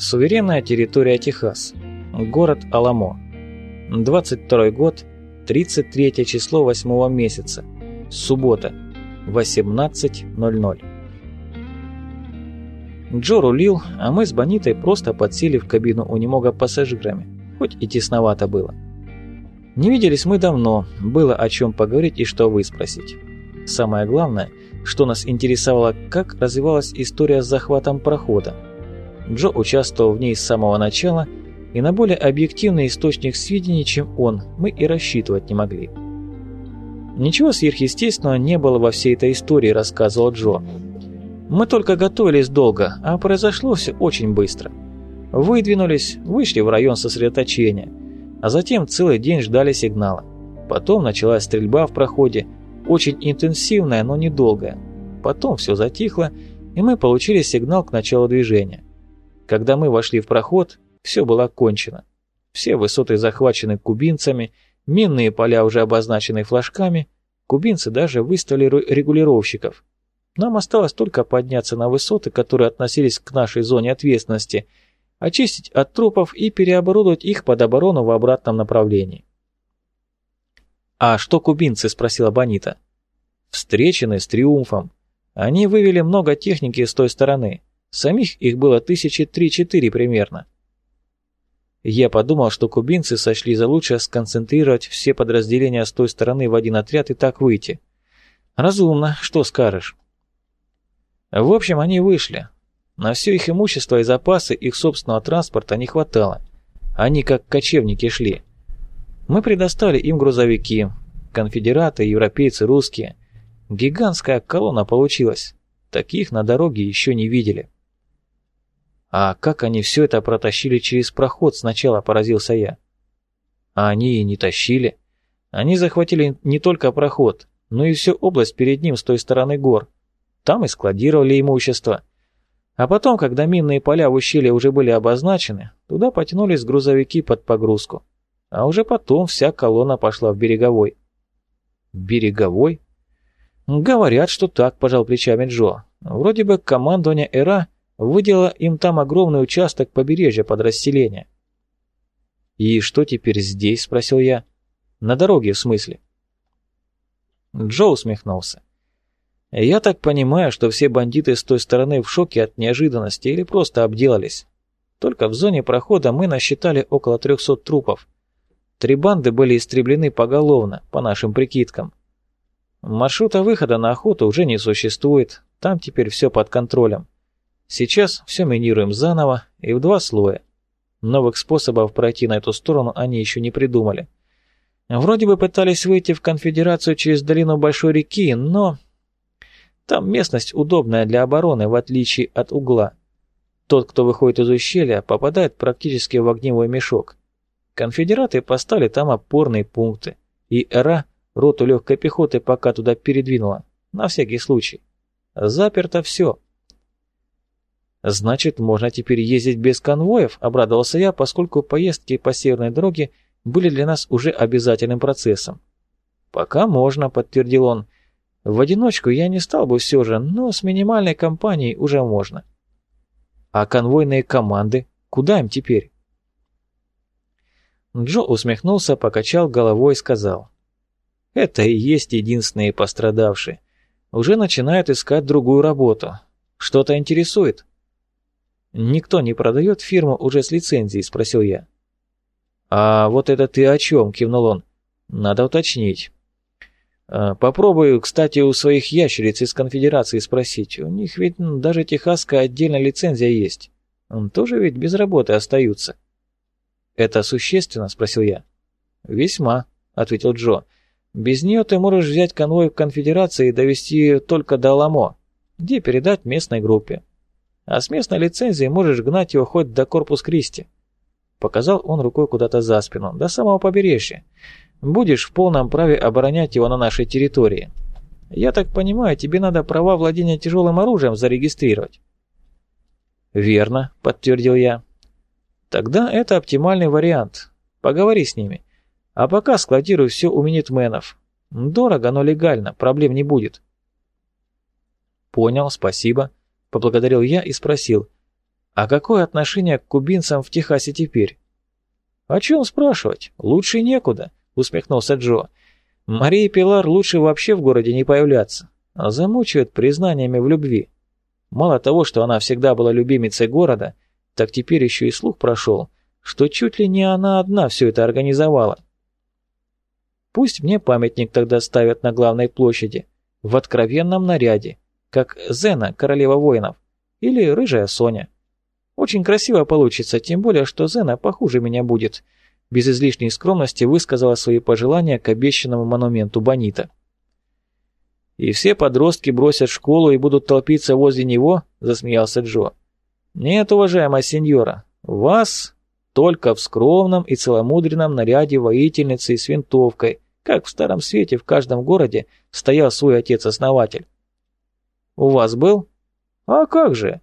Суверенная территория Техас. Город Аламо. 22 год, 33 число 8 месяца. Суббота. 18.00. Джо рулил, а мы с Бонитой просто подсели в кабину у немного пассажирами, хоть и тесновато было. Не виделись мы давно, было о чем поговорить и что вы спросить. Самое главное, что нас интересовало, как развивалась история с захватом прохода. Джо участвовал в ней с самого начала, и на более объективный источник сведений, чем он, мы и рассчитывать не могли. Ничего сверхъестественного не было во всей этой истории, рассказывал Джо. Мы только готовились долго, а произошло все очень быстро. Выдвинулись, вышли в район сосредоточения, а затем целый день ждали сигнала. Потом началась стрельба в проходе, очень интенсивная, но недолгая. Потом все затихло, и мы получили сигнал к началу движения. Когда мы вошли в проход, все было кончено. Все высоты захвачены кубинцами, минные поля уже обозначены флажками, кубинцы даже выставили регулировщиков. Нам осталось только подняться на высоты, которые относились к нашей зоне ответственности, очистить от трупов и переоборудовать их под оборону в обратном направлении. «А что кубинцы?» – спросила Бонита. «Встречены с триумфом. Они вывели много техники с той стороны. Самих их было тысячи три-четыре примерно. Я подумал, что кубинцы сочли за лучшее сконцентрировать все подразделения с той стороны в один отряд и так выйти. Разумно, что скажешь. В общем, они вышли. На все их имущество и запасы их собственного транспорта не хватало. Они как кочевники шли. Мы предоставили им грузовики, конфедераты, европейцы, русские. Гигантская колонна получилась. Таких на дороге еще не видели. А как они все это протащили через проход сначала, поразился я. А они и не тащили. Они захватили не только проход, но и всю область перед ним с той стороны гор. Там и складировали имущество. А потом, когда минные поля в ущелье уже были обозначены, туда потянулись грузовики под погрузку. А уже потом вся колонна пошла в береговой. Береговой? Говорят, что так, пожал плечами Джо. Вроде бы командование ЭРА выделило им там огромный участок побережья под расселение. «И что теперь здесь?» — спросил я. «На дороге, в смысле?» Джо усмехнулся. «Я так понимаю, что все бандиты с той стороны в шоке от неожиданности или просто обделались. Только в зоне прохода мы насчитали около трехсот трупов, Три банды были истреблены поголовно, по нашим прикидкам. Маршрута выхода на охоту уже не существует, там теперь все под контролем. Сейчас все минируем заново и в два слоя. Новых способов пройти на эту сторону они еще не придумали. Вроде бы пытались выйти в конфедерацию через долину Большой реки, но... Там местность удобная для обороны, в отличие от угла. Тот, кто выходит из ущелья, попадает практически в огневой мешок. Конфедераты поставили там опорные пункты, и ЭРА роту легкой пехоты пока туда передвинула, на всякий случай. Заперто все. «Значит, можно теперь ездить без конвоев?» – обрадовался я, поскольку поездки по северной дороге были для нас уже обязательным процессом. «Пока можно», – подтвердил он. «В одиночку я не стал бы все же, но с минимальной компанией уже можно». «А конвойные команды? Куда им теперь?» Джо усмехнулся, покачал головой и сказал. «Это и есть единственные пострадавшие. Уже начинают искать другую работу. Что-то интересует?» «Никто не продает фирму уже с лицензией?» – спросил я. «А вот это ты о чем?» – кивнул он. «Надо уточнить». «А, «Попробую, кстати, у своих ящериц из конфедерации спросить. У них ведь даже техасская отдельная лицензия есть. Тоже ведь без работы остаются». «Это существенно?» – спросил я. «Весьма», – ответил Джо. «Без нее ты можешь взять конвой в конфедерации и довести только до Ламо, где передать местной группе. А с местной лицензией можешь гнать его хоть до Корпус Кристи». Показал он рукой куда-то за спину, до самого побережья. «Будешь в полном праве оборонять его на нашей территории. Я так понимаю, тебе надо права владения тяжелым оружием зарегистрировать». «Верно», — подтвердил я. Тогда это оптимальный вариант. Поговори с ними. А пока складируй все у минитменов. Дорого, но легально, проблем не будет. Понял, спасибо. Поблагодарил я и спросил. А какое отношение к кубинцам в Техасе теперь? О чем спрашивать? Лучше некуда, усмехнулся Джо. Мария Пилар лучше вообще в городе не появляться. А замучают признаниями в любви. Мало того, что она всегда была любимицей города, так теперь еще и слух прошел, что чуть ли не она одна все это организовала. Пусть мне памятник тогда ставят на главной площади, в откровенном наряде, как Зена, королева воинов, или рыжая Соня. Очень красиво получится, тем более, что Зена похуже меня будет. Без излишней скромности высказала свои пожелания к обещанному монументу Бонита. «И все подростки бросят школу и будут толпиться возле него?» – засмеялся Джо. «Нет, уважаемая сеньора, вас только в скромном и целомудренном наряде воительницы с винтовкой, как в Старом Свете в каждом городе стоял свой отец-основатель. У вас был? А как же?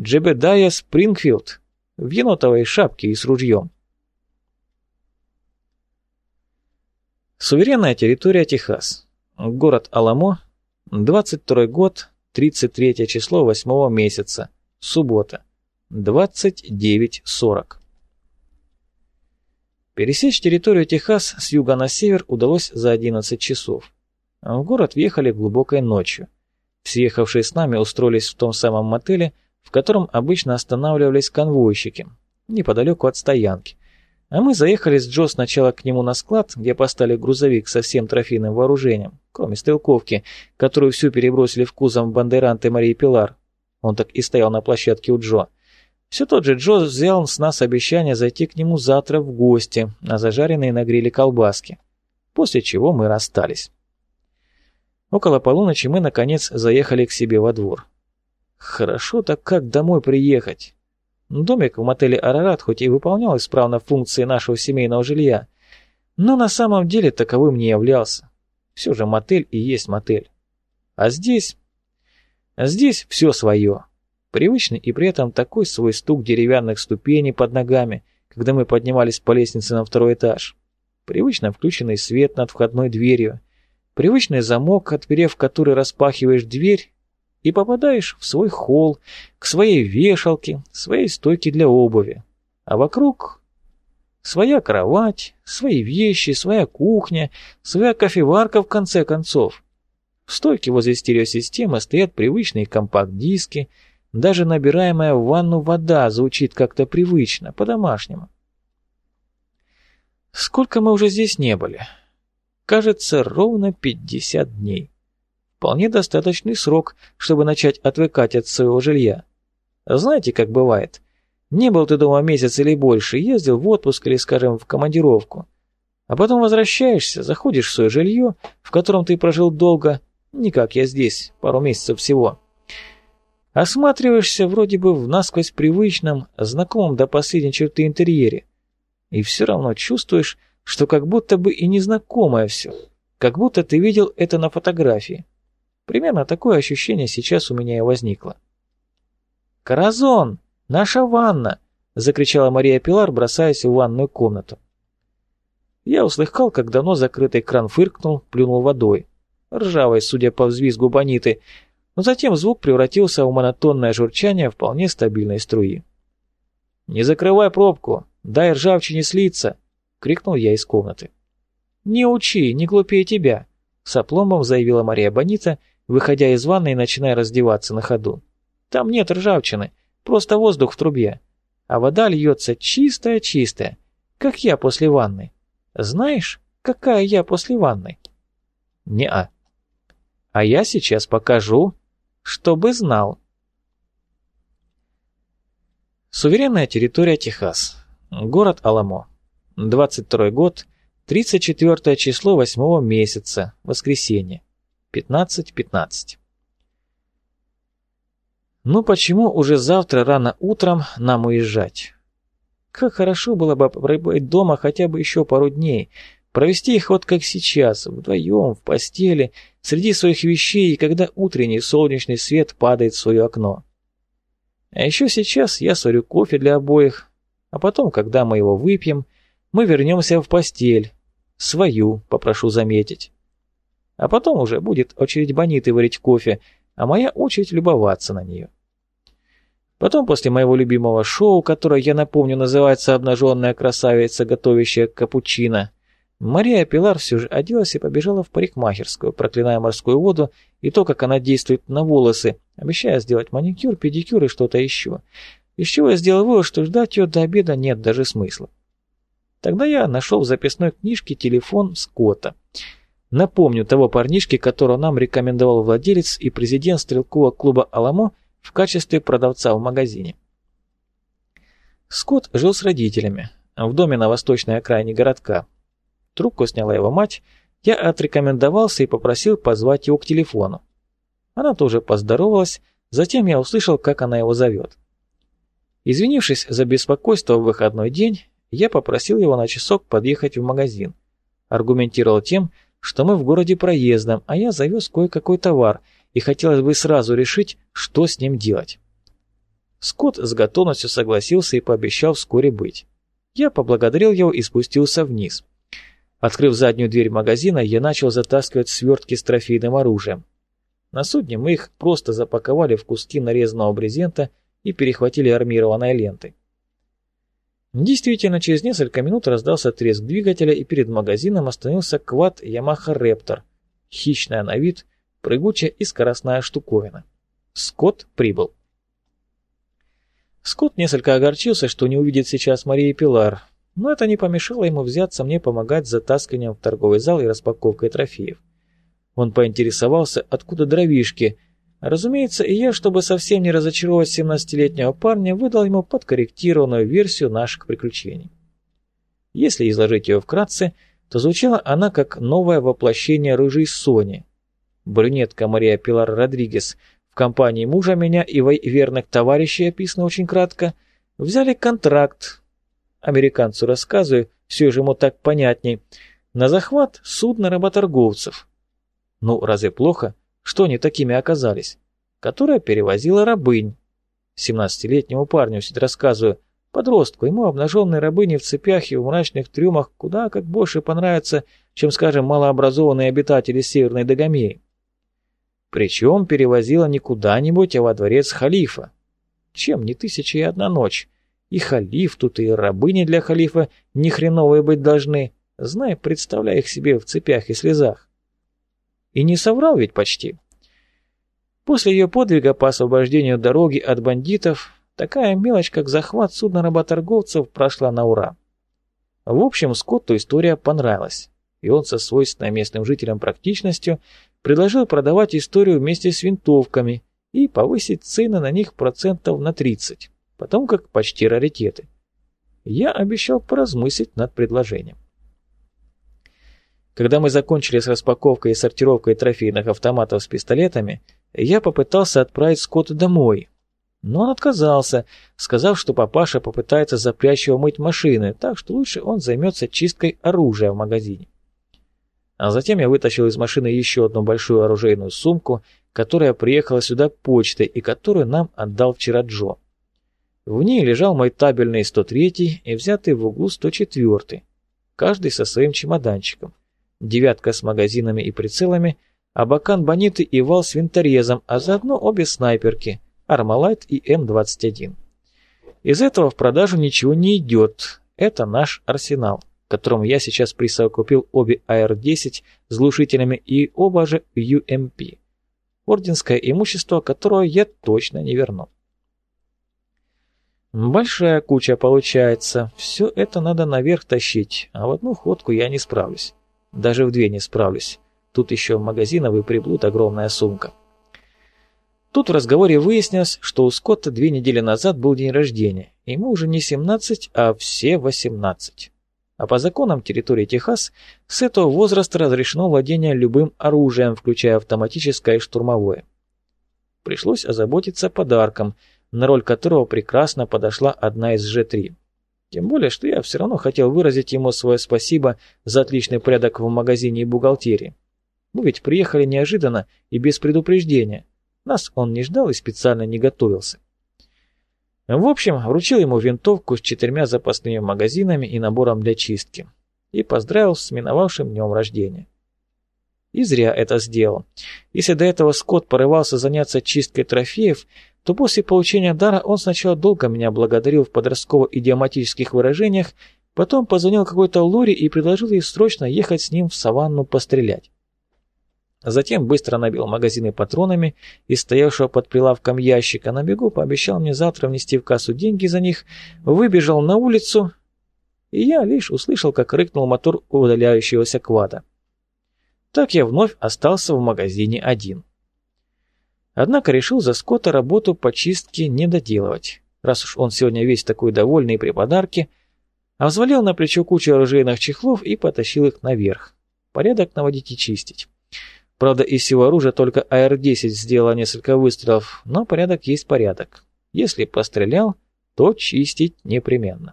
Джебедая Спрингфилд в енотовой шапке и с ружьем. Суверенная территория Техас. Город Аламо. 22 год, 33 число 8 месяца. Суббота. 29.40. Пересечь территорию Техас с юга на север удалось за 11 часов. В город въехали глубокой ночью. Съехавшие с нами устроились в том самом мотеле, в котором обычно останавливались конвойщики, неподалеку от стоянки. А мы заехали с Джо сначала к нему на склад, где поставили грузовик со всем трофейным вооружением, кроме стрелковки, которую всю перебросили в кузов бандеранты Марии Пилар. Он так и стоял на площадке у Джо. Все тот же Джо взял с нас обещание зайти к нему завтра в гости на зажаренные на гриле колбаски, после чего мы расстались. Около полуночи мы, наконец, заехали к себе во двор. Хорошо так как домой приехать? Домик в мотеле «Арарат» хоть и выполнял исправно функции нашего семейного жилья, но на самом деле таковым не являлся. Все же мотель и есть мотель. А здесь... Здесь все свое. Привычный и при этом такой свой стук деревянных ступеней под ногами, когда мы поднимались по лестнице на второй этаж. Привычно включенный свет над входной дверью. Привычный замок, отперев который распахиваешь дверь и попадаешь в свой холл, к своей вешалке, своей стойке для обуви. А вокруг своя кровать, свои вещи, своя кухня, своя кофеварка в конце концов. В стойке возле стереосистемы стоят привычные компакт-диски, даже набираемая в ванну вода звучит как-то привычно, по-домашнему. Сколько мы уже здесь не были? Кажется, ровно 50 дней. Вполне достаточный срок, чтобы начать отвыкать от своего жилья. Знаете, как бывает? Не был ты дома месяц или больше, ездил в отпуск или, скажем, в командировку. А потом возвращаешься, заходишь в свое жилье, в котором ты прожил долго, не как я здесь, пару месяцев всего. Осматриваешься вроде бы в насквозь привычном, знакомом до последней черты интерьере. И все равно чувствуешь, что как будто бы и незнакомое все. Как будто ты видел это на фотографии. Примерно такое ощущение сейчас у меня и возникло. «Каразон! Наша ванна!» — закричала Мария Пилар, бросаясь в ванную комнату. Я услыхал, как давно закрытый кран фыркнул, плюнул водой. Ржавой, судя по взвизгу бониты, но затем звук превратился в монотонное журчание вполне стабильной струи. «Не закрывай пробку, дай ржавчине слиться!» — крикнул я из комнаты. «Не учи, не глупее тебя!» — с заявила Мария Бонита, выходя из ванной и начиная раздеваться на ходу. «Там нет ржавчины, просто воздух в трубе, а вода льется чистая-чистая, как я после ванны. Знаешь, какая я после ванны?» «Не-а». «А я сейчас покажу», чтобы знал. Суверенная территория Техас. Город Аламо. 22 год, 34 число 8 месяца, воскресенье. 15.15. .15. Ну почему уже завтра рано утром нам уезжать? Как хорошо было бы пробыть дома хотя бы еще пару дней, Провести их вот как сейчас, вдвоем, в постели, среди своих вещей, когда утренний солнечный свет падает в свое окно. А еще сейчас я сварю кофе для обоих, а потом, когда мы его выпьем, мы вернемся в постель. Свою, попрошу заметить. А потом уже будет очередь Бониты варить кофе, а моя очередь любоваться на нее. Потом, после моего любимого шоу, которое, я напомню, называется «Обнаженная красавица, готовящая капучино», Мария Пилар все же оделась и побежала в парикмахерскую, проклиная морскую воду и то, как она действует на волосы, обещая сделать маникюр, педикюр и что-то еще. Из чего я сделал вывод, что ждать ее до обеда нет даже смысла. Тогда я нашел в записной книжке телефон Скотта. Напомню того парнишки, которого нам рекомендовал владелец и президент стрелкового клуба «Аламо» в качестве продавца в магазине. Скотт жил с родителями в доме на восточной окраине городка. Трубку сняла его мать, я отрекомендовался и попросил позвать его к телефону. Она тоже поздоровалась, затем я услышал, как она его зовет. Извинившись за беспокойство в выходной день, я попросил его на часок подъехать в магазин. Аргументировал тем, что мы в городе проездом, а я завез кое-какой товар – и хотелось бы сразу решить, что с ним делать. Скотт с готовностью согласился и пообещал вскоре быть. Я поблагодарил его и спустился вниз. Открыв заднюю дверь магазина, я начал затаскивать свертки с трофейным оружием. На судне мы их просто запаковали в куски нарезанного брезента и перехватили армированной лентой. Действительно, через несколько минут раздался треск двигателя, и перед магазином остановился квад Yamaha Raptor, хищная на вид, прыгучая и скоростная штуковина. Скотт прибыл. Скотт несколько огорчился, что не увидит сейчас Марии Пилар, но это не помешало ему взяться мне помогать с затаскиванием в торговый зал и распаковкой трофеев. Он поинтересовался, откуда дровишки. Разумеется, и я, чтобы совсем не разочаровать 17-летнего парня, выдал ему подкорректированную версию наших приключений. Если изложить ее вкратце, то звучала она как новое воплощение рыжей Сони, брюнетка Мария Пилар Родригес в компании мужа меня и верных товарищей, описано очень кратко, взяли контракт, американцу рассказываю, все же ему так понятней, на захват судна работорговцев. Ну, разве плохо, что они такими оказались? Которая перевозила рабынь. 17-летнему парню все рассказываю, подростку, ему обнаженные рабыни в цепях и в мрачных трюмах куда как больше понравятся, чем, скажем, малообразованные обитатели Северной Дагомеи. Причем перевозила не куда-нибудь, а во дворец халифа. Чем не тысяча и одна ночь? И халиф тут, и рабыни для халифа ни хреновые быть должны. Знай, представляй их себе в цепях и слезах. И не соврал ведь почти. После ее подвига по освобождению дороги от бандитов, такая мелочь, как захват судна работорговцев, прошла на ура. В общем, Скотту история понравилась, и он со свойственной местным жителям практичностью предложил продавать историю вместе с винтовками и повысить цены на них процентов на 30, потому как почти раритеты. Я обещал поразмыслить над предложением. Когда мы закончили с распаковкой и сортировкой трофейных автоматов с пистолетами, я попытался отправить Скотта домой, но он отказался, сказав, что папаша попытается запрячь его мыть машины, так что лучше он займется чисткой оружия в магазине. А затем я вытащил из машины еще одну большую оружейную сумку, которая приехала сюда почтой и которую нам отдал вчера Джо. В ней лежал мой табельный 103 и взятый в углу 104, каждый со своим чемоданчиком, девятка с магазинами и прицелами, абакан бониты и вал с винторезом, а заодно обе снайперки, Армалайт и М21. Из этого в продажу ничего не идет, это наш арсенал которому я сейчас присовокупил обе АР-10 с глушителями и оба же UMP. Орденское имущество, которое я точно не верну. Большая куча получается. Все это надо наверх тащить, а в одну ходку я не справлюсь. Даже в две не справлюсь. Тут еще магазиновый приблуд огромная сумка. Тут в разговоре выяснилось, что у Скотта две недели назад был день рождения. Ему уже не 17, а все 18. А по законам территории Техас с этого возраста разрешено владение любым оружием, включая автоматическое и штурмовое. Пришлось озаботиться подарком, на роль которого прекрасно подошла одна из Ж-3. Тем более, что я все равно хотел выразить ему свое спасибо за отличный порядок в магазине и бухгалтерии. Мы ведь приехали неожиданно и без предупреждения. Нас он не ждал и специально не готовился. В общем, вручил ему винтовку с четырьмя запасными магазинами и набором для чистки. И поздравил с миновавшим днем рождения. И зря это сделал. Если до этого Скотт порывался заняться чисткой трофеев, то после получения дара он сначала долго меня благодарил в подростково-идиоматических выражениях, потом позвонил какой-то Лоре и предложил ей срочно ехать с ним в саванну пострелять. Затем быстро набил магазины патронами и стоявшего под прилавком ящика на бегу пообещал мне завтра внести в кассу деньги за них, выбежал на улицу, и я лишь услышал, как рыкнул мотор удаляющегося квада. Так я вновь остался в магазине один. Однако решил за Скотта работу по чистке не доделывать, раз уж он сегодня весь такой довольный при подарке, а взвалил на плечо кучу оружейных чехлов и потащил их наверх. Порядок наводить и чистить. Правда, из всего оружия только АР-10 сделала несколько выстрелов, но порядок есть порядок. Если пострелял, то чистить непременно.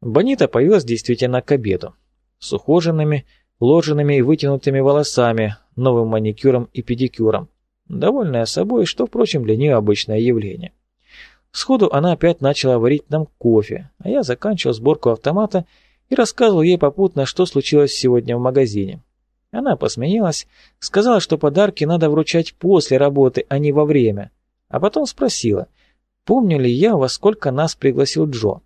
Бонита появилась действительно к обеду. С ухоженными, ложенными и вытянутыми волосами, новым маникюром и педикюром. Довольная собой, что, впрочем, для нее обычное явление. Сходу она опять начала варить нам кофе, а я заканчивал сборку автомата и рассказывал ей попутно, что случилось сегодня в магазине. Она посмеялась, сказала, что подарки надо вручать после работы, а не во время, а потом спросила, помню ли я, во сколько нас пригласил Джо.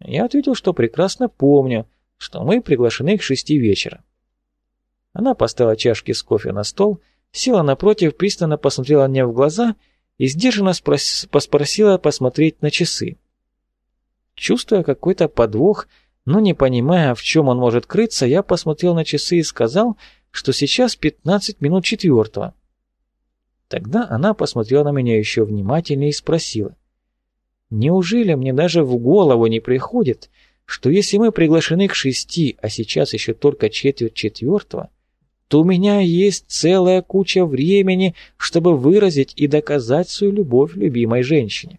Я ответил, что прекрасно помню, что мы приглашены к шести вечера. Она поставила чашки с кофе на стол, села напротив, пристально посмотрела мне в глаза и сдержанно спрос поспросила посмотреть на часы. Чувствуя какой-то подвох, но не понимая, в чем он может крыться, я посмотрел на часы и сказал, что сейчас 15 минут четвертого. Тогда она посмотрела на меня еще внимательнее и спросила, «Неужели мне даже в голову не приходит, что если мы приглашены к шести, а сейчас еще только четверть четвертого, то у меня есть целая куча времени, чтобы выразить и доказать свою любовь любимой женщине.